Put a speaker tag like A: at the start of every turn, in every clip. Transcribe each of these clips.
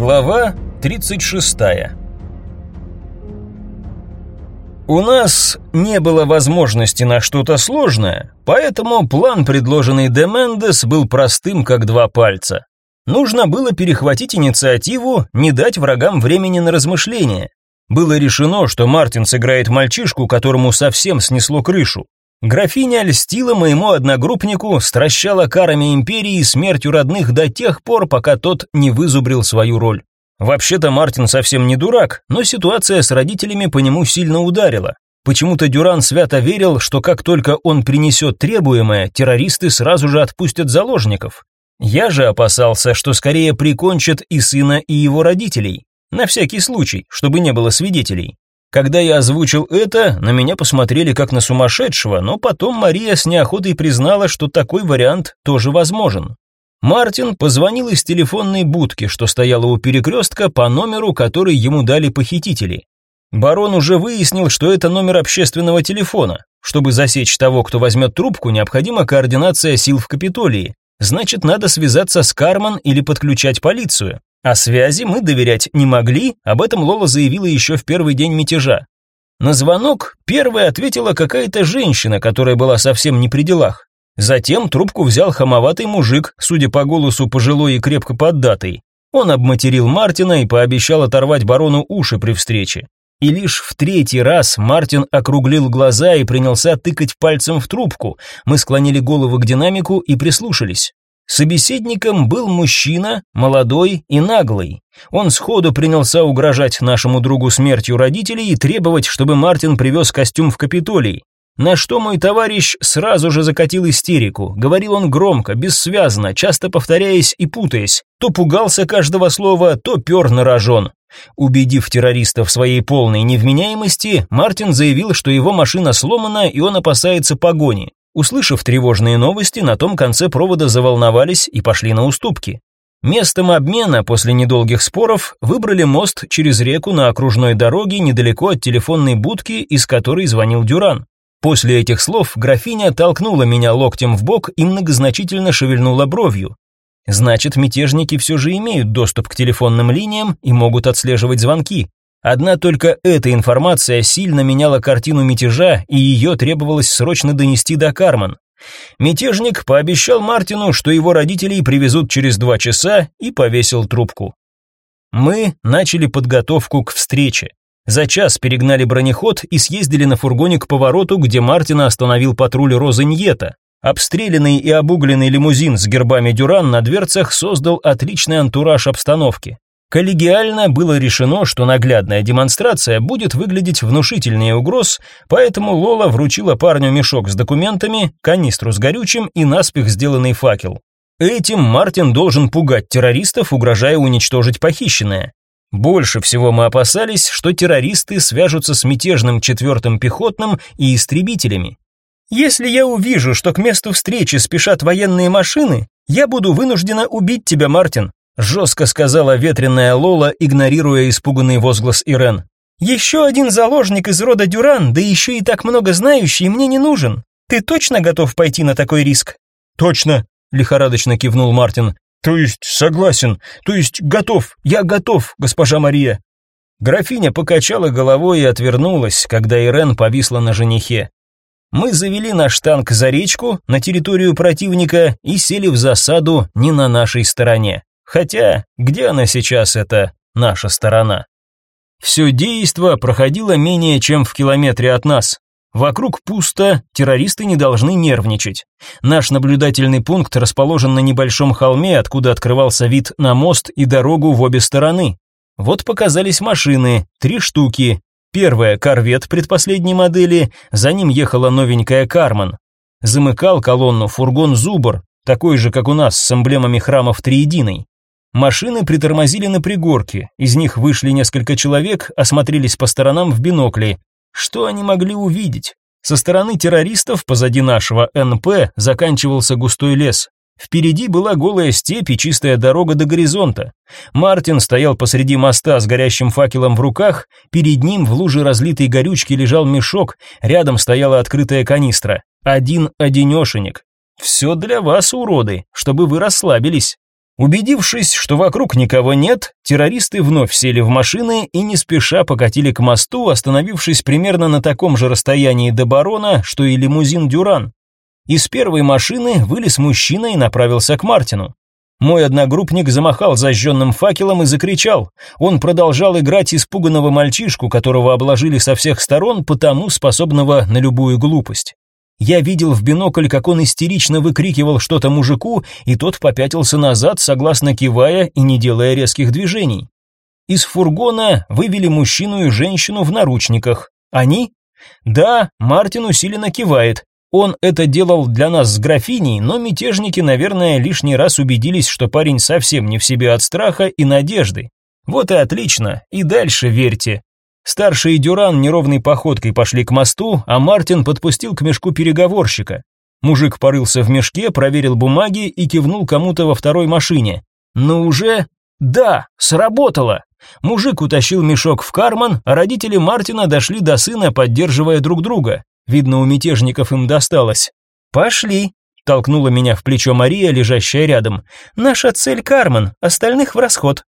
A: Глава 36. У нас не было возможности на что-то сложное, поэтому план, предложенный Демендес, был простым, как два пальца. Нужно было перехватить инициативу, не дать врагам времени на размышления. Было решено, что Мартин сыграет мальчишку, которому совсем снесло крышу. Графиня льстила моему одногруппнику, стращала карами империи и смертью родных до тех пор, пока тот не вызубрил свою роль. Вообще-то Мартин совсем не дурак, но ситуация с родителями по нему сильно ударила. Почему-то Дюран свято верил, что как только он принесет требуемое, террористы сразу же отпустят заложников. Я же опасался, что скорее прикончат и сына, и его родителей. На всякий случай, чтобы не было свидетелей. Когда я озвучил это, на меня посмотрели как на сумасшедшего, но потом Мария с неохотой признала, что такой вариант тоже возможен. Мартин позвонил из телефонной будки, что стояла у перекрестка, по номеру, который ему дали похитители. Барон уже выяснил, что это номер общественного телефона. Чтобы засечь того, кто возьмет трубку, необходима координация сил в Капитолии. Значит, надо связаться с Карман или подключать полицию. А связи мы доверять не могли, об этом Лола заявила еще в первый день мятежа. На звонок первой ответила какая-то женщина, которая была совсем не при делах. Затем трубку взял хамоватый мужик, судя по голосу пожилой и крепко поддатый. Он обматерил Мартина и пообещал оторвать барону уши при встрече. И лишь в третий раз Мартин округлил глаза и принялся тыкать пальцем в трубку. Мы склонили головы к динамику и прислушались. Собеседником был мужчина, молодой и наглый. Он сходу принялся угрожать нашему другу смертью родителей и требовать, чтобы Мартин привез костюм в Капитолий. На что мой товарищ сразу же закатил истерику. Говорил он громко, бессвязно, часто повторяясь и путаясь. То пугался каждого слова, то пер на рожон. Убедив террористов в своей полной невменяемости, Мартин заявил, что его машина сломана и он опасается погони. Услышав тревожные новости, на том конце провода заволновались и пошли на уступки. Местом обмена после недолгих споров выбрали мост через реку на окружной дороге недалеко от телефонной будки, из которой звонил Дюран. После этих слов графиня толкнула меня локтем в бок и многозначительно шевельнула бровью. Значит, мятежники все же имеют доступ к телефонным линиям и могут отслеживать звонки. Одна только эта информация сильно меняла картину мятежа, и ее требовалось срочно донести до Карман. Мятежник пообещал Мартину, что его родителей привезут через два часа, и повесил трубку. Мы начали подготовку к встрече. За час перегнали бронеход и съездили на фургоне к повороту, где Мартина остановил патруль Розеньета. Обстрелянный и обугленный лимузин с гербами Дюран на дверцах создал отличный антураж обстановки. Коллегиально было решено, что наглядная демонстрация будет выглядеть внушительнее угроз, поэтому Лола вручила парню мешок с документами, канистру с горючим и наспех сделанный факел. Этим Мартин должен пугать террористов, угрожая уничтожить похищенное. Больше всего мы опасались, что террористы свяжутся с мятежным четвертым пехотным и истребителями. Если я увижу, что к месту встречи спешат военные машины, я буду вынуждена убить тебя, Мартин, жестко сказала ветреная Лола, игнорируя испуганный возглас Ирен. Еще один заложник из рода Дюран, да еще и так много знающий, мне не нужен. Ты точно готов пойти на такой риск?
B: Точно, лихорадочно кивнул Мартин. То есть согласен, то есть готов. Я готов, госпожа Мария.
A: Графиня покачала головой и отвернулась, когда Ирен повисла на женихе. Мы завели наш танк за речку на территорию противника и сели в засаду не на нашей стороне. Хотя, где она сейчас, это наша сторона? Все действо проходило менее чем в километре от нас. Вокруг пусто, террористы не должны нервничать. Наш наблюдательный пункт расположен на небольшом холме, откуда открывался вид на мост и дорогу в обе стороны. Вот показались машины, три штуки. Первая корвет предпоследней модели, за ним ехала новенькая Карман. Замыкал колонну фургон Зубр, такой же, как у нас, с эмблемами храмов Триединой. Машины притормозили на пригорке, из них вышли несколько человек, осмотрелись по сторонам в бинокли. Что они могли увидеть? Со стороны террористов позади нашего НП заканчивался густой лес. Впереди была голая степь и чистая дорога до горизонта. Мартин стоял посреди моста с горящим факелом в руках, перед ним в луже разлитой горючки лежал мешок, рядом стояла открытая канистра. Один одинешенек. Все для вас, уроды, чтобы вы расслабились. Убедившись, что вокруг никого нет, террористы вновь сели в машины и не спеша покатили к мосту, остановившись примерно на таком же расстоянии до барона, что и лимузин Дюран. Из первой машины вылез мужчина и направился к Мартину. Мой одногруппник замахал зажженным факелом и закричал. Он продолжал играть испуганного мальчишку, которого обложили со всех сторон, потому способного на любую глупость. Я видел в бинокль, как он истерично выкрикивал что-то мужику, и тот попятился назад, согласно кивая и не делая резких движений. Из фургона вывели мужчину и женщину в наручниках. Они? Да, Мартин усиленно кивает. Он это делал для нас с графиней, но мятежники, наверное, лишний раз убедились, что парень совсем не в себе от страха и надежды. Вот и отлично, и дальше верьте. Старший и Дюран неровной походкой пошли к мосту, а Мартин подпустил к мешку переговорщика. Мужик порылся в мешке, проверил бумаги и кивнул кому-то во второй машине. Но уже... Да, сработало. Мужик утащил мешок в карман, а родители Мартина дошли до сына, поддерживая друг друга. Видно, у мятежников им досталось. «Пошли», — толкнула меня в плечо Мария, лежащая рядом. «Наша цель Кармен, остальных в расход».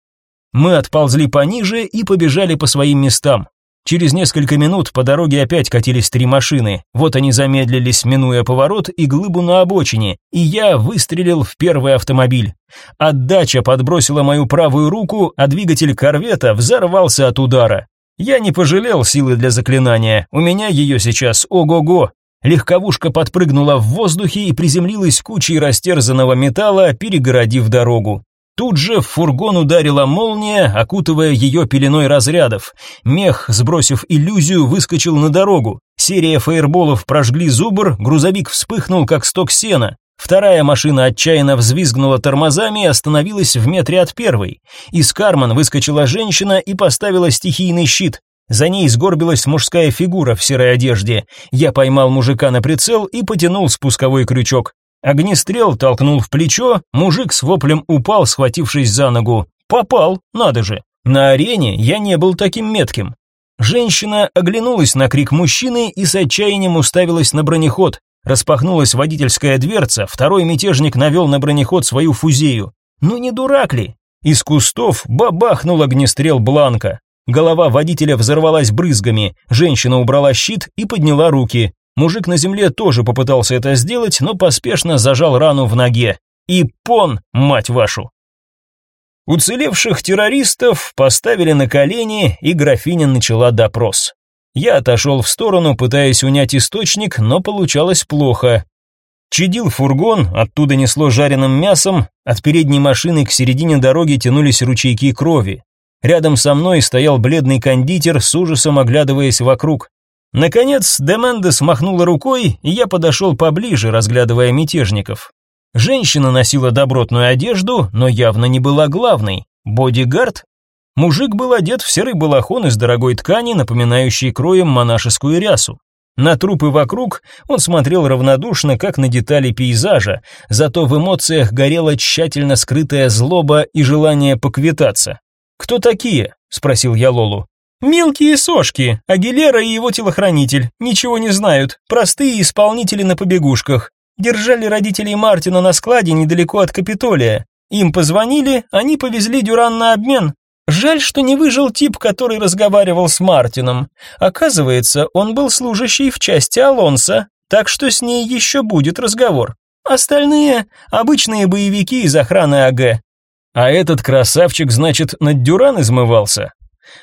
A: Мы отползли пониже и побежали по своим местам. Через несколько минут по дороге опять катились три машины. Вот они замедлились, минуя поворот и глыбу на обочине, и я выстрелил в первый автомобиль. Отдача подбросила мою правую руку, а двигатель корвета взорвался от удара. Я не пожалел силы для заклинания, у меня ее сейчас ого-го. Легковушка подпрыгнула в воздухе и приземлилась кучей растерзанного металла, перегородив дорогу. Тут же в фургон ударила молния, окутывая ее пеленой разрядов. Мех, сбросив иллюзию, выскочил на дорогу. Серия фаерболов прожгли зубр, грузовик вспыхнул, как сток сена. Вторая машина отчаянно взвизгнула тормозами и остановилась в метре от первой. Из карман выскочила женщина и поставила стихийный щит. За ней сгорбилась мужская фигура в серой одежде. Я поймал мужика на прицел и потянул спусковой крючок. Огнестрел толкнул в плечо, мужик с воплем упал, схватившись за ногу. Попал, надо же. На арене я не был таким метким. Женщина оглянулась на крик мужчины и с отчаянием уставилась на бронеход. Распахнулась водительская дверца, второй мятежник навел на бронеход свою фузею. Ну не дурак ли? Из кустов бабахнул огнестрел Бланка. Голова водителя взорвалась брызгами, женщина убрала щит и подняла руки. Мужик на земле тоже попытался это сделать, но поспешно зажал рану в ноге. И пон, мать вашу! Уцелевших террористов поставили на колени, и графиня начала допрос. Я отошел в сторону, пытаясь унять источник, но получалось плохо. Чадил фургон, оттуда несло жареным мясом, от передней машины к середине дороги тянулись ручейки крови. Рядом со мной стоял бледный кондитер, с ужасом оглядываясь вокруг. Наконец, Демендес махнула рукой, и я подошел поближе, разглядывая мятежников. Женщина носила добротную одежду, но явно не была главной. Бодигард Мужик был одет в серый балахон из дорогой ткани, напоминающий кроем монашескую рясу. На трупы вокруг он смотрел равнодушно, как на детали пейзажа, зато в эмоциях горела тщательно скрытая злоба и желание поквитаться. «Кто такие?» – спросил я Лолу. «Мелкие сошки, Агилера и его телохранитель, ничего не знают, простые исполнители на побегушках. Держали родителей Мартина на складе недалеко от Капитолия. Им позвонили, они повезли Дюран на обмен, Жаль, что не выжил тип, который разговаривал с Мартином. Оказывается, он был служащий в части Алонса, так что с ней еще будет разговор. Остальные – обычные боевики из охраны АГ. А этот красавчик, значит, над Дюран измывался?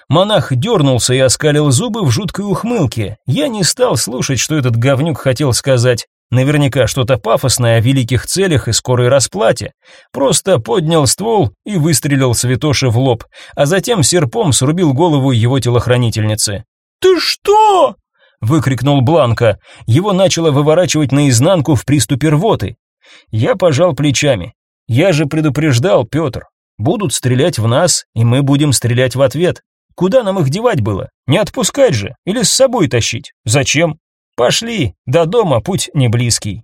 A: Монах дернулся и оскалил зубы в жуткой ухмылке. Я не стал слушать, что этот говнюк хотел сказать. Наверняка что-то пафосное о великих целях и скорой расплате. Просто поднял ствол и выстрелил святоше в лоб, а затем серпом срубил голову его телохранительницы. «Ты что?» – выкрикнул Бланка. Его начало выворачивать наизнанку в приступе рвоты. Я пожал плечами. «Я же предупреждал, Петр. Будут стрелять в нас, и мы будем стрелять в ответ. Куда нам их девать было? Не отпускать же или с собой тащить? Зачем? Пошли, до дома путь не близкий.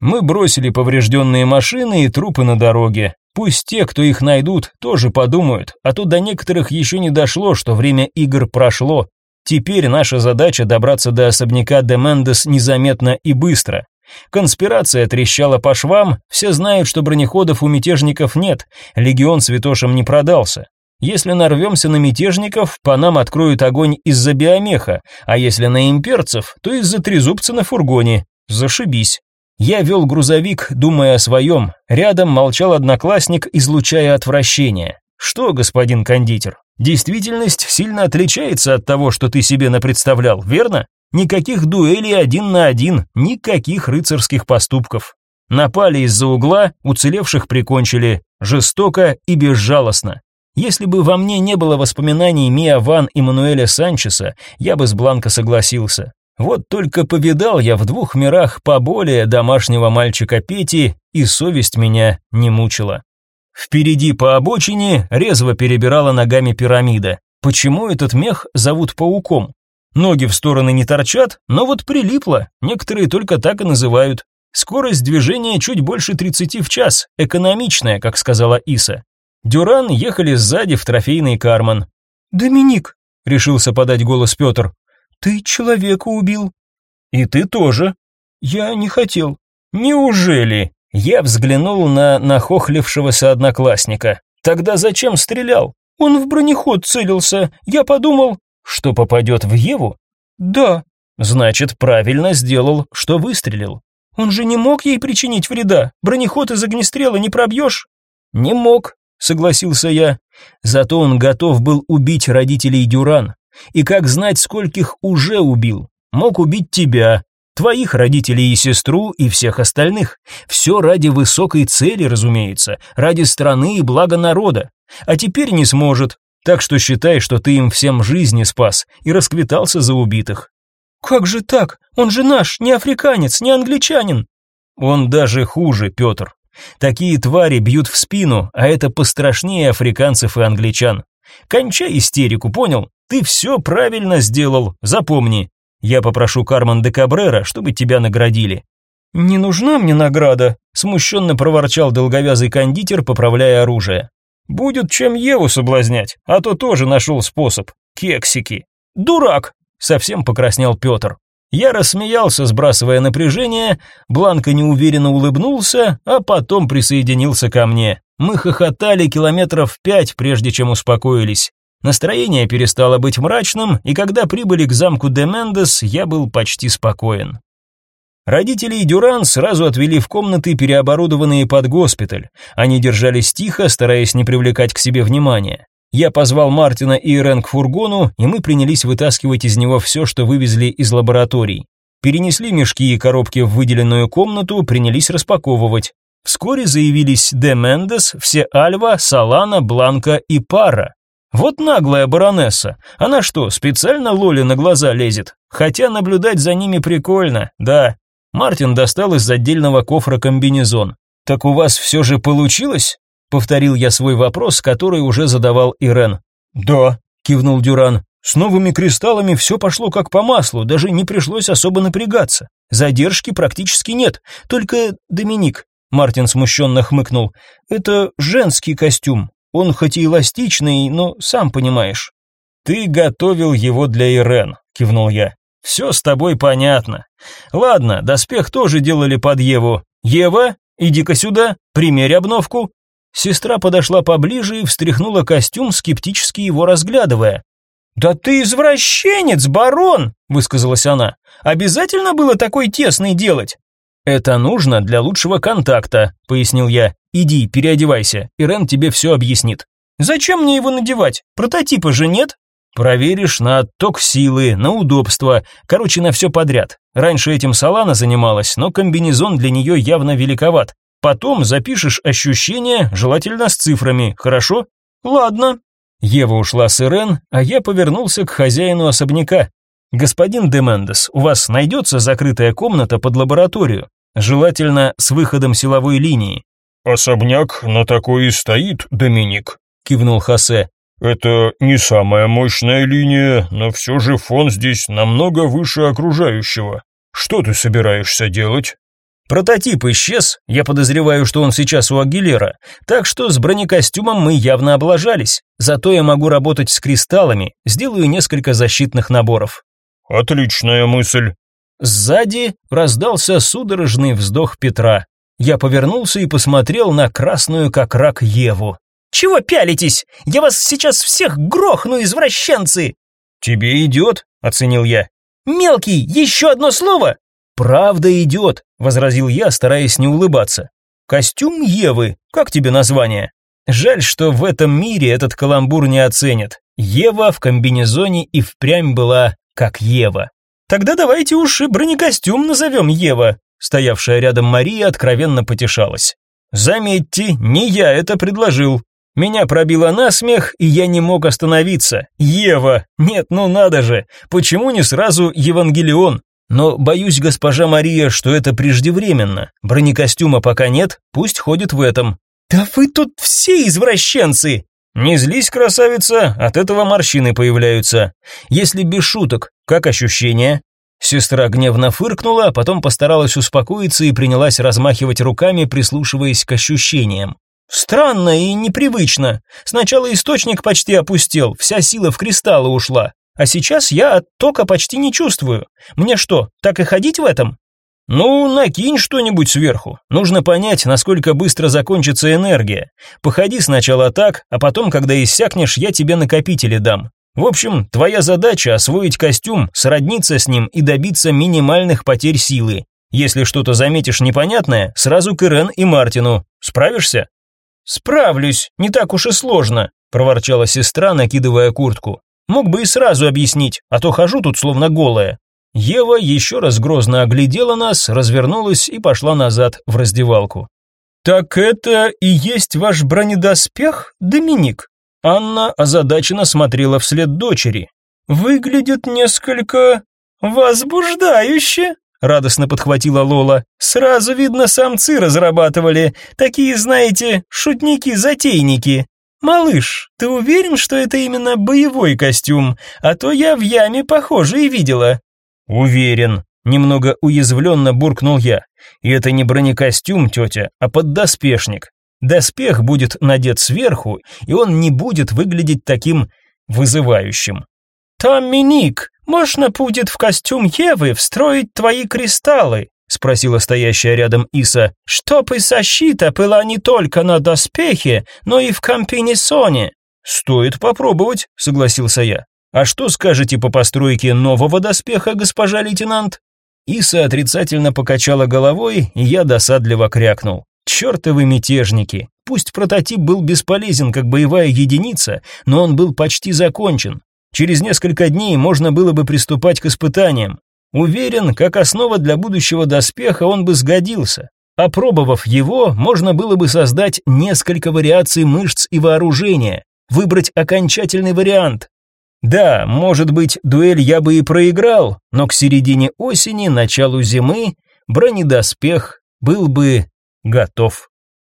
A: Мы бросили поврежденные машины и трупы на дороге. Пусть те, кто их найдут, тоже подумают, а то до некоторых еще не дошло, что время игр прошло. Теперь наша задача добраться до особняка де Мендес незаметно и быстро. Конспирация трещала по швам, все знают, что бронеходов у мятежников нет, легион святошам не продался. Если нарвемся на мятежников, по нам откроют огонь из-за биомеха, а если на имперцев, то из-за трезубца на фургоне. Зашибись. Я вел грузовик, думая о своем. Рядом молчал одноклассник, излучая отвращение. Что, господин кондитер, действительность сильно отличается от того, что ты себе напредставлял, верно? Никаких дуэлей один на один, никаких рыцарских поступков. Напали из-за угла, уцелевших прикончили, жестоко и безжалостно. Если бы во мне не было воспоминаний Миа Ван и Мануэля Санчеса, я бы с Бланко согласился. Вот только повидал я в двух мирах поболее домашнего мальчика Пети, и совесть меня не мучила. Впереди по обочине резво перебирала ногами пирамида. Почему этот мех зовут пауком? Ноги в стороны не торчат, но вот прилипло, некоторые только так и называют. Скорость движения чуть больше 30 в час, экономичная, как сказала Иса. Дюран ехали сзади в трофейный карман.
B: «Доминик», — решился подать голос Петр, — «ты человека убил».
A: «И ты тоже».
B: «Я не хотел».
A: «Неужели?» Я взглянул на нахохлившегося одноклассника. «Тогда зачем стрелял?»
B: «Он в бронеход целился. Я подумал...»
A: «Что попадет в Еву?»
B: «Да».
A: «Значит, правильно сделал, что выстрелил».
B: «Он же не мог ей причинить вреда. Бронеход из огнестрела не пробьешь?»
A: «Не мог согласился я. Зато он готов был убить родителей Дюран. И как знать, скольких уже убил? Мог убить тебя, твоих родителей и сестру, и всех остальных. Все ради высокой цели, разумеется, ради страны и блага народа. А теперь не сможет. Так что считай, что ты им всем жизни спас и расквитался за убитых.
B: Как же так? Он же наш, не африканец, не англичанин.
A: Он даже хуже, Петр. Такие твари бьют в спину, а это пострашнее африканцев и англичан. Кончай истерику, понял? Ты все правильно сделал, запомни. Я попрошу Кармен де Кабрера, чтобы тебя наградили.
B: Не нужна мне награда, смущенно проворчал долговязый кондитер, поправляя оружие.
A: Будет чем Еву соблазнять, а то тоже нашел способ. Кексики.
B: Дурак,
A: совсем покраснел Петр. Я рассмеялся, сбрасывая напряжение, Бланка неуверенно улыбнулся, а потом присоединился ко мне. Мы хохотали километров пять, прежде чем успокоились. Настроение перестало быть мрачным, и когда прибыли к замку де Мендес, я был почти спокоен. Родителей Дюран сразу отвели в комнаты, переоборудованные под госпиталь. Они держались тихо, стараясь не привлекать к себе внимания. Я позвал Мартина и Ирен к фургону, и мы принялись вытаскивать из него все, что вывезли из лабораторий. Перенесли мешки и коробки в выделенную комнату, принялись распаковывать. Вскоре заявились Де Мендес, все Альва, Салана, Бланка и Пара. Вот наглая баронесса. Она что, специально Лоле на глаза лезет? Хотя наблюдать за ними прикольно, да. Мартин достал из отдельного кофра комбинезон. Так у вас все же получилось? Повторил я свой вопрос, который уже задавал Ирен.
B: «Да», — кивнул Дюран. «С новыми кристаллами все пошло как по маслу, даже не пришлось особо напрягаться. Задержки практически нет. Только Доминик, Мартин смущенно хмыкнул. Это женский костюм. Он хоть и эластичный, но сам понимаешь.
A: Ты готовил его для Ирен, кивнул я. Все с тобой понятно. Ладно, доспех тоже делали под Еву. Ева, иди-ка сюда, примерь обновку. Сестра подошла поближе и встряхнула костюм, скептически его разглядывая.
B: «Да ты извращенец, барон!» – высказалась она. «Обязательно было такой тесный делать?»
A: «Это нужно для лучшего контакта», – пояснил я. «Иди, переодевайся, Ирен тебе все объяснит».
B: «Зачем мне его надевать? Прототипа же нет?»
A: «Проверишь на отток силы, на удобство, короче, на все подряд. Раньше этим Салана занималась, но комбинезон для нее явно великоват. Потом запишешь ощущения, желательно с цифрами, хорошо?
B: Ладно.
A: Ева ушла с Ирен, а я повернулся к хозяину особняка. Господин Демендес, у вас найдется закрытая комната под лабораторию, желательно с выходом силовой линии.
C: Особняк на такой и стоит, Доминик,
A: кивнул Хосе.
C: Это не самая мощная линия, но все же фон здесь намного выше окружающего. Что ты собираешься делать?
A: Прототип исчез, я подозреваю, что он сейчас у Агилера, так что с бронекостюмом мы явно облажались. Зато я могу работать с кристаллами, сделаю несколько защитных наборов.
C: Отличная мысль.
A: Сзади раздался судорожный вздох Петра. Я повернулся и посмотрел на красную как рак Еву.
B: «Чего пялитесь? Я вас сейчас всех грохну, извращенцы!»
A: «Тебе идет», — оценил я.
B: «Мелкий, еще одно слово!»
A: «Правда идет», — возразил я, стараясь не улыбаться. «Костюм Евы, как тебе название?» Жаль, что в этом мире этот каламбур не оценят. Ева в комбинезоне и впрямь была как Ева.
B: Тогда давайте уж и бронекостюм назовем Ева. Стоявшая рядом Мария откровенно потешалась.
A: Заметьте, не я это предложил. Меня пробило на смех, и я не мог остановиться. Ева! Нет, ну надо же! Почему не сразу Евангелион? Но боюсь, госпожа Мария, что это преждевременно. Бронекостюма пока нет, пусть ходит в этом.
B: Да вы тут все извращенцы!
A: Не злись, красавица, от этого морщины появляются. Если без шуток, как ощущения? Сестра гневно фыркнула, а потом постаралась успокоиться и принялась размахивать руками, прислушиваясь к ощущениям. Странно и непривычно. Сначала источник почти опустел, вся сила в кристаллы ушла. А сейчас я от тока почти не чувствую. Мне что, так и ходить в этом? Ну, накинь что-нибудь сверху. Нужно понять, насколько быстро закончится энергия. Походи сначала так, а потом, когда иссякнешь, я тебе накопители дам. В общем, твоя задача освоить костюм, сродниться с ним и добиться минимальных потерь силы. Если что-то заметишь непонятное, сразу к Ирен и Мартину. Справишься?
B: Справлюсь, не так уж и сложно, проворчала сестра, накидывая куртку. Мог бы и сразу объяснить, а то хожу тут словно голая.
A: Ева еще раз грозно оглядела нас, развернулась и пошла назад в раздевалку.
B: Так это и есть ваш бронедоспех, Доминик?
A: Анна озадаченно смотрела вслед дочери.
B: Выглядит несколько возбуждающе, радостно подхватила Лола. Сразу видно, самцы разрабатывали, такие, знаете, шутники-затейники. Малыш, ты уверен, что это именно боевой костюм? А то я в яме похожие видела.
A: Уверен, немного уязвленно буркнул я. И это не бронекостюм, тетя, а поддоспешник. Доспех будет надет сверху, и он не будет выглядеть таким вызывающим.
B: Томми можно будет в костюм Евы встроить твои кристаллы, спросила стоящая рядом Иса, чтоб и защита была не только на доспехе, но и в комбинезоне.
A: Стоит попробовать, согласился я. А что скажете по постройке нового доспеха, госпожа лейтенант? Иса отрицательно покачала головой, и я досадливо крякнул. Чёртовы мятежники. Пусть прототип был бесполезен как боевая единица, но он был почти закончен. Через несколько дней можно было бы приступать к испытаниям. Уверен, как основа для будущего доспеха он бы сгодился. Опробовав его, можно было бы создать несколько вариаций мышц и вооружения, выбрать окончательный вариант. Да, может быть, дуэль я бы и проиграл, но к середине осени, началу зимы бронедоспех был бы готов.